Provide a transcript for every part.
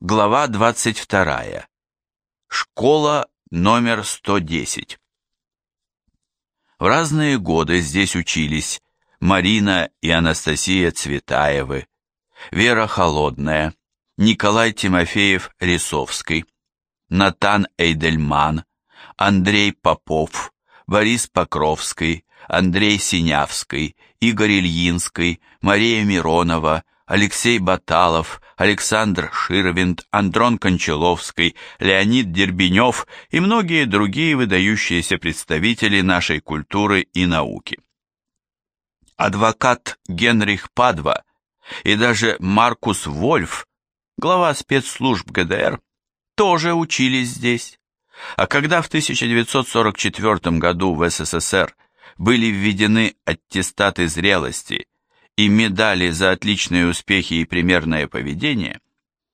Глава 22. Школа номер 110. В разные годы здесь учились Марина и Анастасия Цветаевы, Вера Холодная, Николай Тимофеев-Рисовский, Натан Эйдельман, Андрей Попов, Борис Покровский, Андрей Синявский, Игорь Ильинский, Мария Миронова, Алексей Баталов, Александр Ширвинд, Андрон Кончаловский, Леонид Дербенев и многие другие выдающиеся представители нашей культуры и науки. Адвокат Генрих Падва и даже Маркус Вольф, глава спецслужб ГДР, тоже учились здесь. А когда в 1944 году в СССР были введены аттестаты зрелости и медали за отличные успехи и примерное поведение,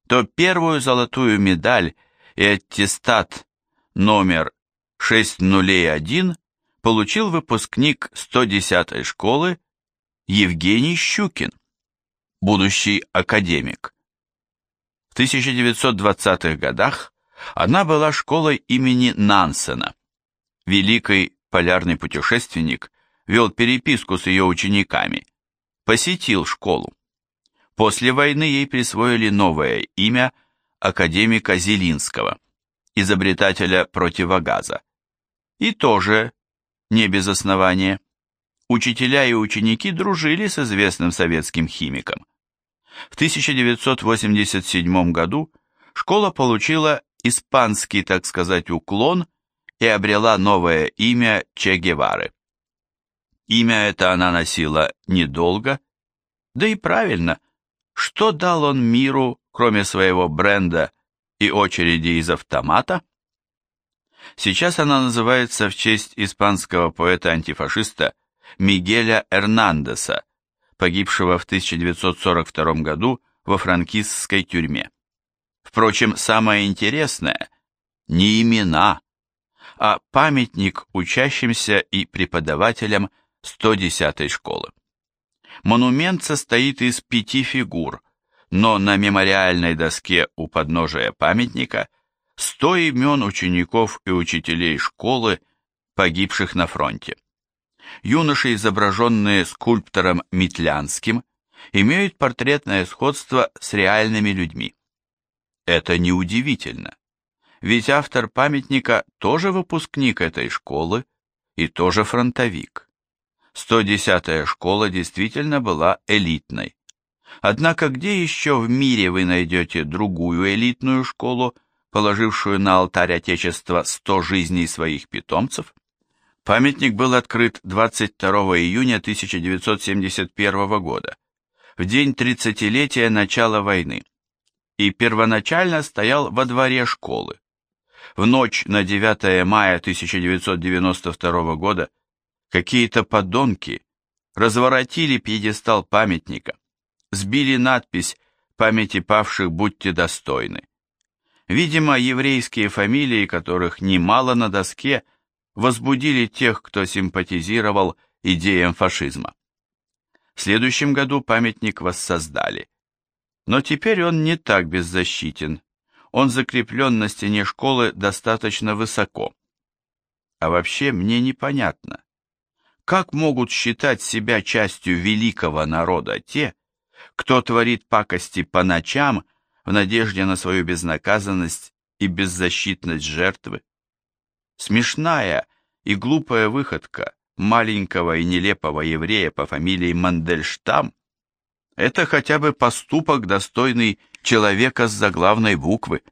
то первую золотую медаль и аттестат номер 601 получил выпускник 110-й школы Евгений Щукин, будущий академик. В 1920-х годах она была школой имени Нансена. Великий полярный путешественник вел переписку с ее учениками – посетил школу. После войны ей присвоили новое имя академика Зелинского, изобретателя противогаза. И тоже не без основания. Учителя и ученики дружили с известным советским химиком. В 1987 году школа получила испанский, так сказать, уклон и обрела новое имя Че Гевары. Имя это она носила недолго, да и правильно, что дал он миру, кроме своего бренда и очереди из автомата? Сейчас она называется в честь испанского поэта-антифашиста Мигеля Эрнандеса, погибшего в 1942 году во франкистской тюрьме. Впрочем, самое интересное не имена, а памятник учащимся и преподавателям 110-й школы. Монумент состоит из пяти фигур, но на мемориальной доске у подножия памятника 100 имен учеников и учителей школы, погибших на фронте. Юноши, изображенные скульптором Митлянским, имеют портретное сходство с реальными людьми. Это неудивительно, ведь автор памятника тоже выпускник этой школы и тоже фронтовик. 110-я школа действительно была элитной. Однако где еще в мире вы найдете другую элитную школу, положившую на алтарь Отечества 100 жизней своих питомцев? Памятник был открыт 22 июня 1971 года, в день 30-летия начала войны, и первоначально стоял во дворе школы. В ночь на 9 мая 1992 года Какие-то подонки разворотили пьедестал памятника, сбили надпись «Памяти павших будьте достойны». Видимо, еврейские фамилии, которых немало на доске, возбудили тех, кто симпатизировал идеям фашизма. В следующем году памятник воссоздали. Но теперь он не так беззащитен. Он закреплен на стене школы достаточно высоко. А вообще мне непонятно, как могут считать себя частью великого народа те, кто творит пакости по ночам в надежде на свою безнаказанность и беззащитность жертвы? Смешная и глупая выходка маленького и нелепого еврея по фамилии Мандельштам – это хотя бы поступок, достойный человека с заглавной буквы.